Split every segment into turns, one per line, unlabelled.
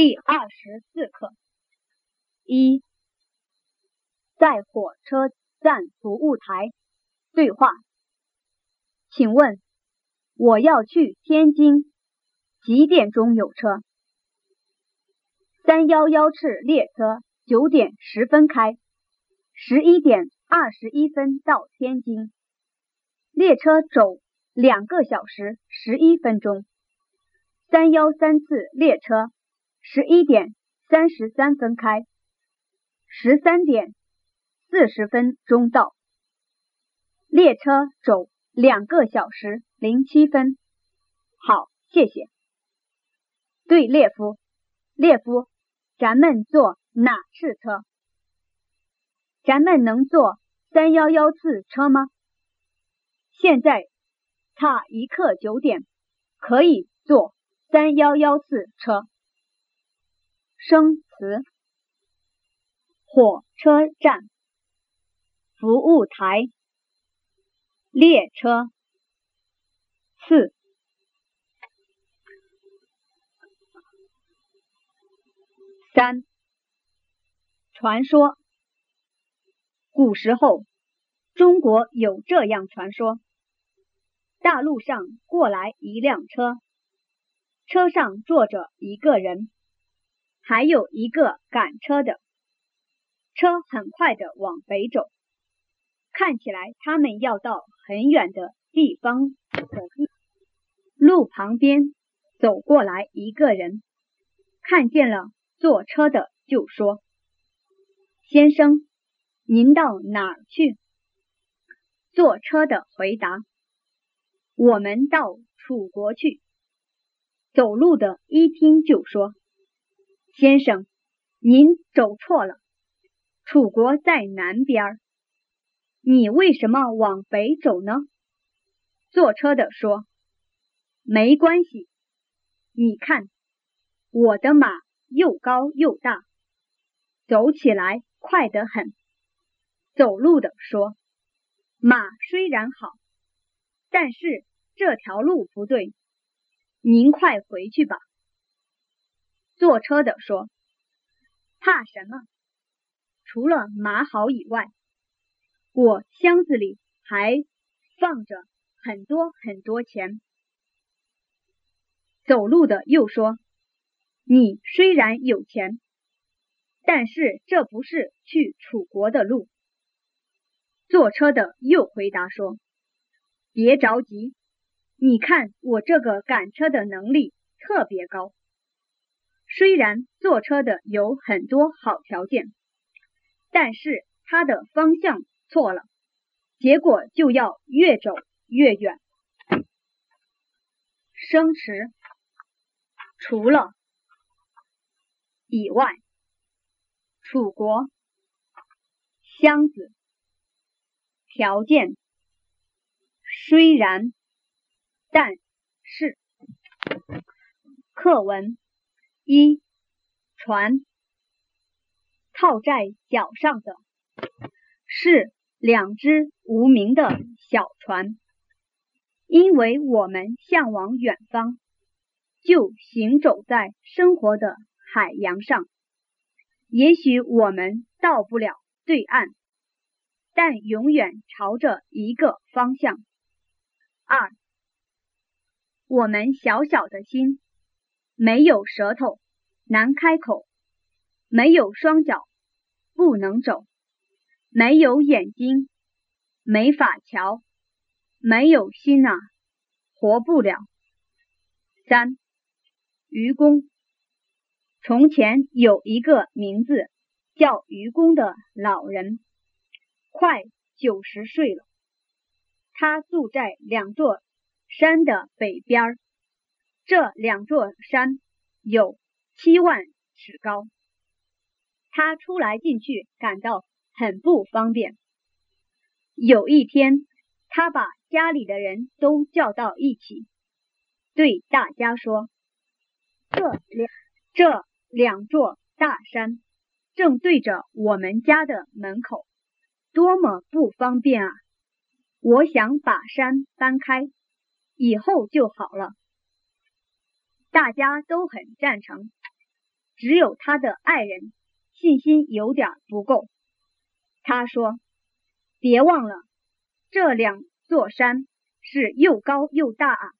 第二十四课一，在火车站服务台对话，请问我要去天津，几点钟有车？三幺幺次列车九点十分开，十一点二十一分到天津，列车走两个小时十一分钟。三幺三次列车。十一点三十三分开，十三点四十分钟到。列车走两个小时零七分。好，谢谢。对列夫，列夫，咱们坐哪次车？咱们能坐三幺幺次车吗？现在差一刻九点，可以坐三幺幺次车。生词：火车站、服务台、列车、四。三、传说。古时候，中国有这样传说：大路上过来一辆车，车上坐着一个人。还有一个赶车的，车很快的往北走，看起来他们要到很远的地方。路旁边走过来一个人，看见了坐车的，就说：“先生，您到哪儿去？”坐车的回答：“我们到楚国去。”走路的一听就说。先生，您走错了，楚国在南边，你为什么往北走呢？坐车的说：“没关系，你看我的马又高又大，走起来快得很。”走路的说：“马虽然好，但是这条路不对，您快回去吧。”坐车的说：“怕什么？除了马好以外，我箱子里还放着很多很多钱。”走路的又说：“你虽然有钱，但是这不是去楚国的路。”坐车的又回答说：“别着急，你看我这个赶车的能力特别高。”虽然坐车的有很多好条件，但是他的方向错了，结果就要越走越远。生词：除了、以外、楚国、箱子、条件、虽然、但是。课文。一船套在脚上的是两只无名的小船，因为我们向往远方，就行走在生活的海洋上。也许我们到不了对岸，但永远朝着一个方向。二，我们小小的心。没有舌头，难开口；没有双脚，不能走；没有眼睛，没法瞧；没有心啊，活不了。三，愚公。从前有一个名字叫愚公的老人，快九十岁了。他住在两座山的北边儿。这两座山有七万尺高，他出来进去感到很不方便。有一天，他把家里的人都叫到一起，对大家说：“这两这两座大山正对着我们家的门口，多么不方便啊！我想把山搬开，以后就好了。”大家都很赞成，只有他的爱人信心有点不够。他说：“别忘了，这两座山是又高又大啊，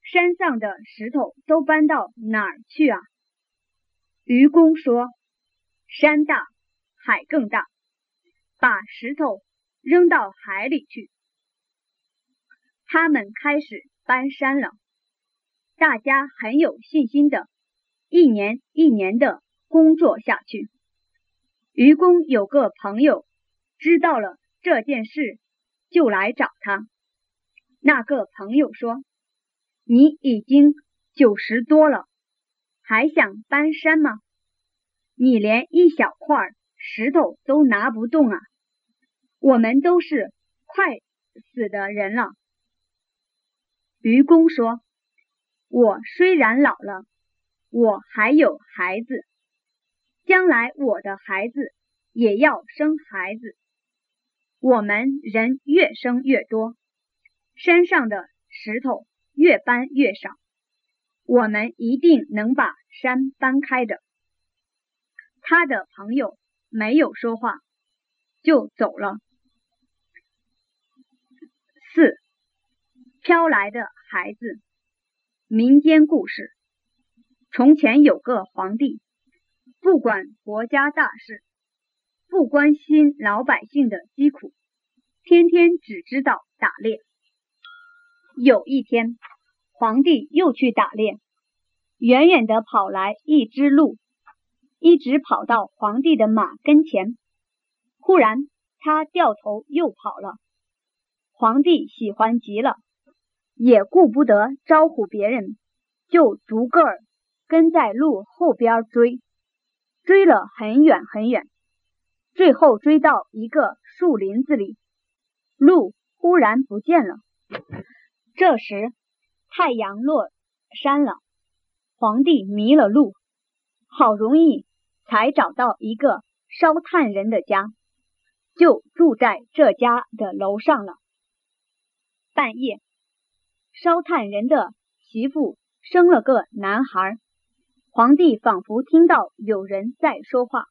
山上的石头都搬到哪儿去啊？”愚公说：“山大，海更大，把石头扔到海里去。”他们开始搬山了，大家很有信心的，一年一年的工作下去。愚公有个朋友知道了这件事，就来找他。那个朋友说：“你已经九十多了，还想搬山吗？你连一小块石头都拿不动啊！我们都是快死的人了。”愚公说：“我虽然老了，我还有孩子，将来我的孩子也要生孩子。我们人越生越多，山上的石头越搬越少，我们一定能把山搬开的。”他的朋友没有说话，就走了。四。飘来的孩子，民间故事。从前有个皇帝，不管国家大事，不关心老百姓的疾苦，天天只知道打猎。有一天，皇帝又去打猎，远远的跑来一只鹿，一直跑到皇帝的马跟前。忽然，他掉头又跑了。皇帝喜欢极了。也顾不得招呼别人，就逐个儿跟在鹿后边追，追了很远很远，最后追到一个树林子里，鹿忽然不见了。这时太阳落山了，皇帝迷了路，好容易才找到一个烧炭人的家，就住在这家的楼上了。半夜。烧炭人的媳妇生了个男孩，皇帝仿佛听到有人在说话，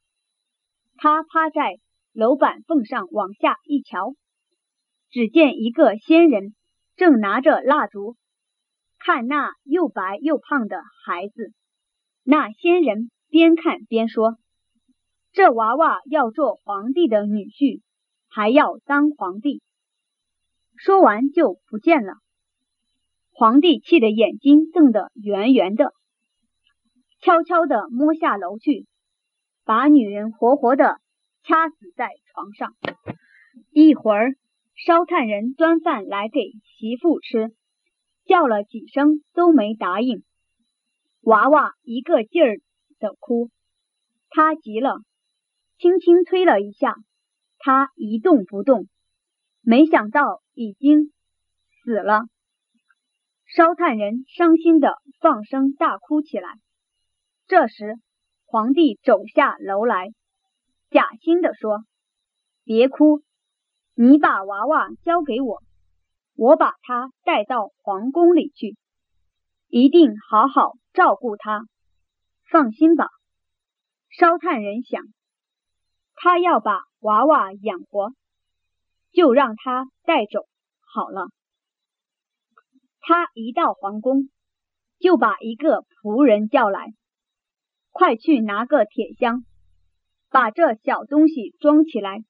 他趴在楼板缝上往下一瞧，只见一个仙人正拿着蜡烛看那又白又胖的孩子。那仙人边看边说：“这娃娃要做皇帝的女婿，还要当皇帝。”说完就不见了。皇帝气得眼睛瞪得圆圆的，悄悄地摸下楼去，把女人活活的掐死在床上。一会儿，烧炭人端饭来给媳妇吃，叫了几声都没答应。娃娃一个劲儿的哭，他急了，轻轻推了一下，他一动不动，没想到已经死了。烧炭人伤心的放声大哭起来。这时，皇帝走下楼来，假心的说：“别哭，你把娃娃交给我，我把他带到皇宫里去，一定好好照顾他。放心吧。”烧炭人想，他要把娃娃养活，就让他带走好了。他一到皇宫，就把一个仆人叫来，快去拿个铁箱，把这小东西装起来，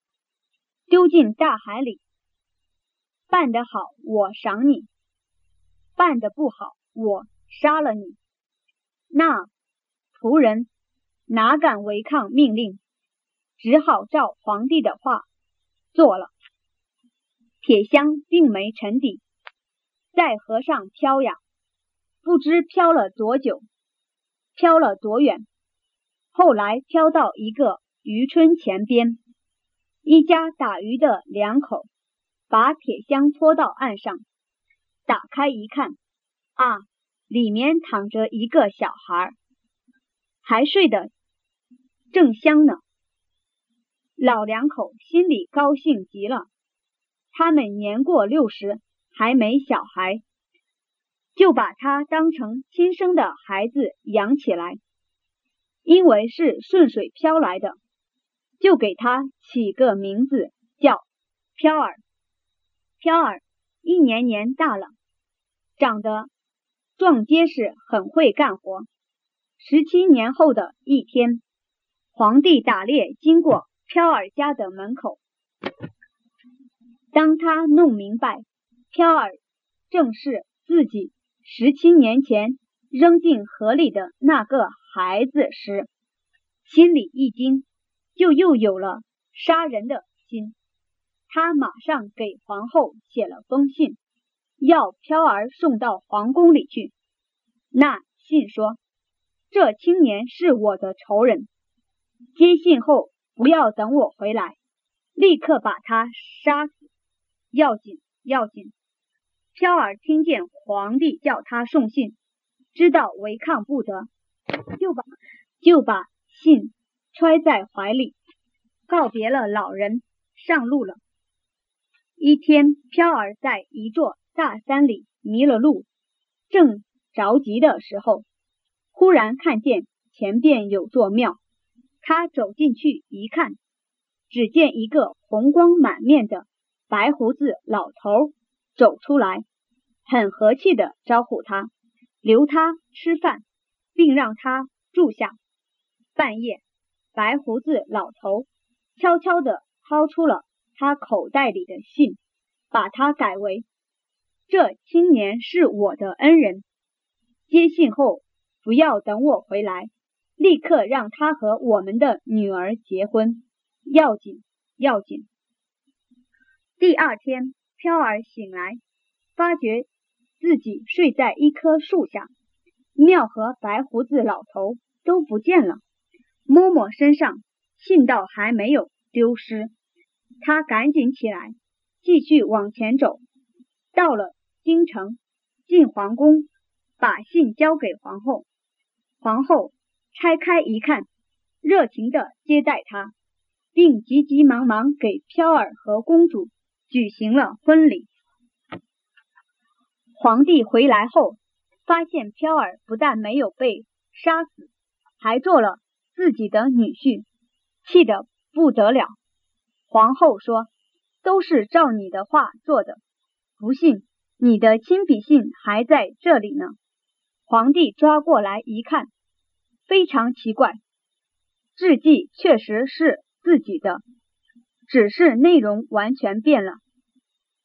丢进大海里。办得好，我赏你；办得不好，我杀了你。那仆人哪敢违抗命令，只好照皇帝的话做了。铁箱并没沉底。在河上漂呀，不知漂了多久，漂了多远。后来漂到一个渔村前边，一家打鱼的两口把铁箱拖到岸上，打开一看，啊，里面躺着一个小孩，还睡得正香呢。老两口心里高兴极了，他们年过六十。还没小孩，就把他当成亲生的孩子养起来。因为是顺水飘来的，就给他起个名字叫飘儿。飘儿一年年大了，长得壮结实，很会干活。十七年后的一天，皇帝打猎经过飘儿家的门口，当他弄明白飘儿正是自己十七年前扔进河里的那个孩子时，心里一惊，就又有了杀人的心。他马上给皇后写了封信，要飘儿送到皇宫里去。那信说。这青年是我的仇人，接信后不要等我回来，立刻把他杀死。要紧，要紧！飘儿听见皇帝叫他送信，知道违抗不得，就把就把信揣在怀里，告别了老人，上路了。一天，飘儿在一座大山里迷了路，正着急的时候。忽然看见前边有座庙，他走进去一看，只见一个红光满面的白胡子老头走出来，很和气的招呼他，留他吃饭，并让他住下。半夜，白胡子老头悄悄的掏出了他口袋里的信，把它改为：“这青年是我的恩人。”接信后。不要等我回来，立刻让他和我们的女儿结婚，要紧要紧。第二天，飘儿醒来，发觉自己睡在一棵树下，庙和白胡子老头都不见了，摸摸身上，信道还没有丢失。他赶紧起来，继续往前走，到了京城，进皇宫，把信交给皇后。皇后拆开一看，热情的接待他，并急急忙忙给飘儿和公主举行了婚礼。皇帝回来后，发现飘儿不但没有被杀死，还做了自己的女婿，气得不得了。皇后说：“都是照你的话做的，不信你的亲笔信还在这里呢。”皇帝抓过来一看，非常奇怪，字迹确实是自己的，只是内容完全变了。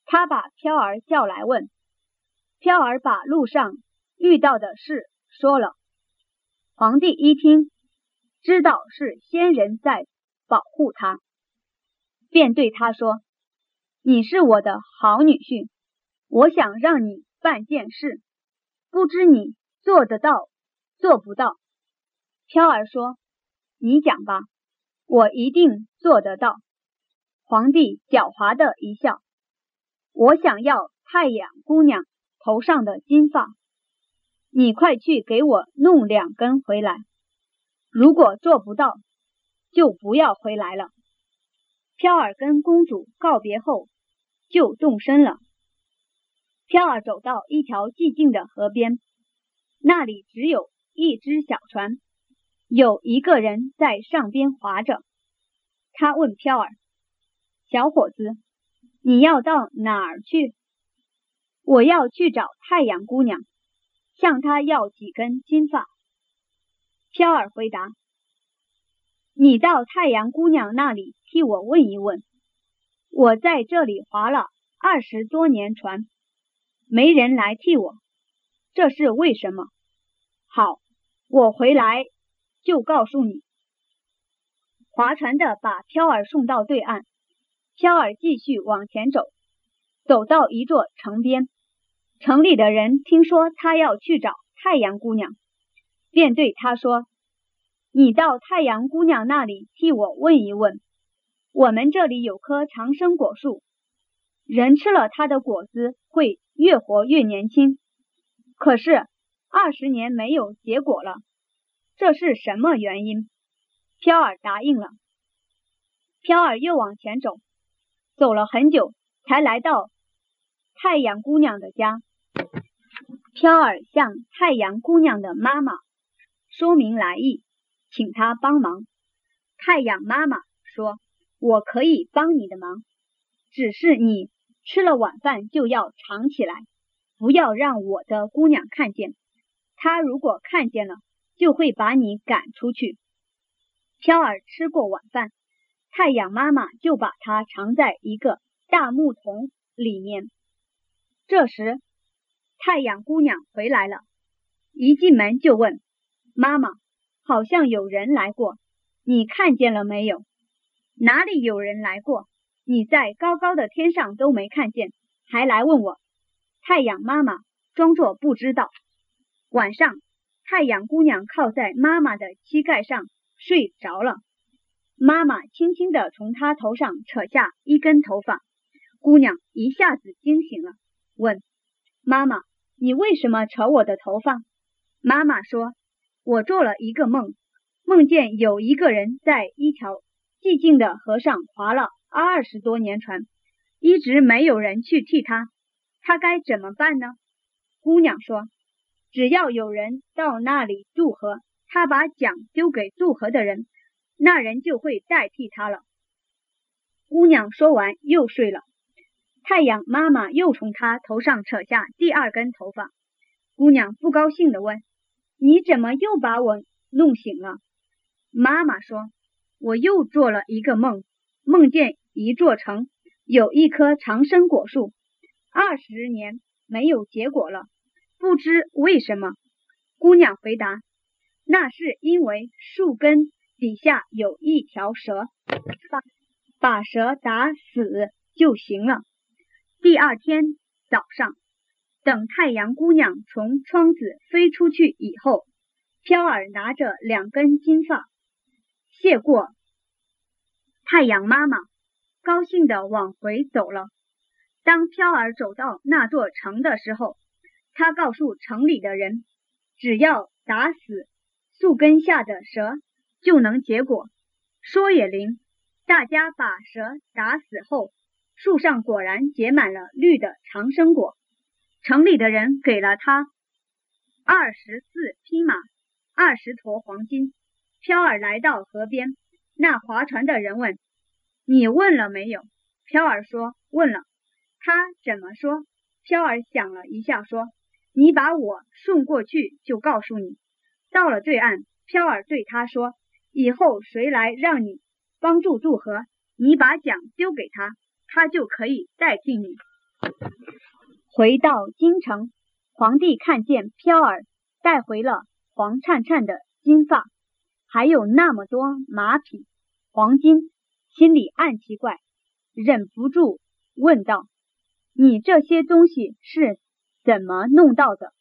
他把飘儿叫来问，飘儿把路上遇到的事说了。皇帝一听，知道是仙人在保护他，便对他说：“你是我的好女婿，我想让你办件事，不知你。”做得到，做不到。飘儿说：“你讲吧，我一定做得到。”皇帝狡猾的一笑：“我想要太阳姑娘头上的金发，你快去给我弄两根回来。如果做不到，就不要回来了。”飘儿跟公主告别后，就动身了。飘儿走到一条寂静的河边。那里只有一只小船，有一个人在上边划着。他问飘儿：“小伙子，你要到哪儿去？”“我要去找太阳姑娘，向她要几根金发。”飘儿回答：“你到太阳姑娘那里替我问一问。我在这里划了二十多年船，没人来替我。”这是为什么？好，我回来就告诉你。划船的把飘儿送到对岸，飘儿继续往前走，走到一座城边，城里的人听说他要去找太阳姑娘，便对他说：“你到太阳姑娘那里替我问一问，我们这里有棵长生果树，人吃了它的果子会越活越年轻。”可是二十年没有结果了，这是什么原因？飘儿答应了。飘儿又往前走，走了很久，才来到太阳姑娘的家。飘儿向太阳姑娘的妈妈说明来意，请她帮忙。太阳妈妈说：“我可以帮你的忙，只是你吃了晚饭就要藏起来，不要让我的姑娘看见。她如果看见了，就会把你赶出去。”飘儿吃过晚饭，太阳妈妈就把它藏在一个大木桶里面。这时，太阳姑娘回来了，一进门就问妈妈：“好像有人来过，你看见了没有？”“哪里有人来过？你在高高的天上都没看见，还来问我？”太阳妈妈装作不知道。晚上，太阳姑娘靠在妈妈的膝盖上睡着了，妈妈轻轻地从她头上扯下一根头发，姑娘一下子惊醒了，问妈妈。你为什么扯我的头发？妈妈说：“我做了一个梦，梦见有一个人在一条寂静的河上划了二十多年船，一直没有人去替他，他该怎么办呢？”姑娘说：“只要有人到那里渡河，他把桨丢给渡河的人，那人就会代替他了。”姑娘说完又睡了。太阳妈妈又从她头上扯下第二根头发，姑娘不高兴地问：“你怎么又把我弄醒了？”妈妈说：“我又做了一个梦，梦见一座城，有一棵长生果树，二十年没有结果了，不知为什么。”姑娘回答：“那是因为树根底下有一条蛇，把把蛇打死就行了。”第二天早上，等太阳姑娘从窗子飞出去以后，飘儿拿着两根金发，谢过太阳妈妈，高兴的往回走了。当飘儿走到那座城的时候，他告诉城里的人，只要打死树根下的蛇，就能结果。说也灵，大家把蛇打死后。树上果然结满了绿的长生果。城里的人给了他二十四匹马，二十坨黄金。飘儿来到河边，那划船的人问：“你问了没有？”飘儿说：“问了。”他怎么说？飘儿想了一下，说：“你把我送过去，就告诉你。”到了对岸，飘儿对他说：“以后谁来让你帮助渡河，你把桨丢给他。”他就可以代替你回到京城。皇帝看见飘儿带回了黄灿灿的金发，还有那么多马匹、黄金，心里暗奇怪，忍不住问道：“你这些东西是怎么弄到的？”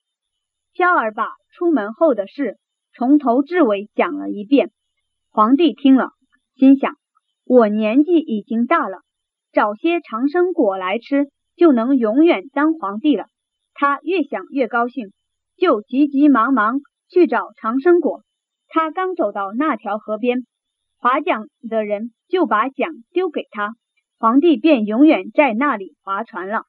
飘儿把出门后的事从头至尾讲了一遍。皇帝听了，心想：“我年纪已经大了。”找些长生果来吃，就能永远当皇帝了。他越想越高兴，就急急忙忙去找长生果。他刚走到那条河边，划桨的人就把桨丢给他，皇帝便永远在那里划船了。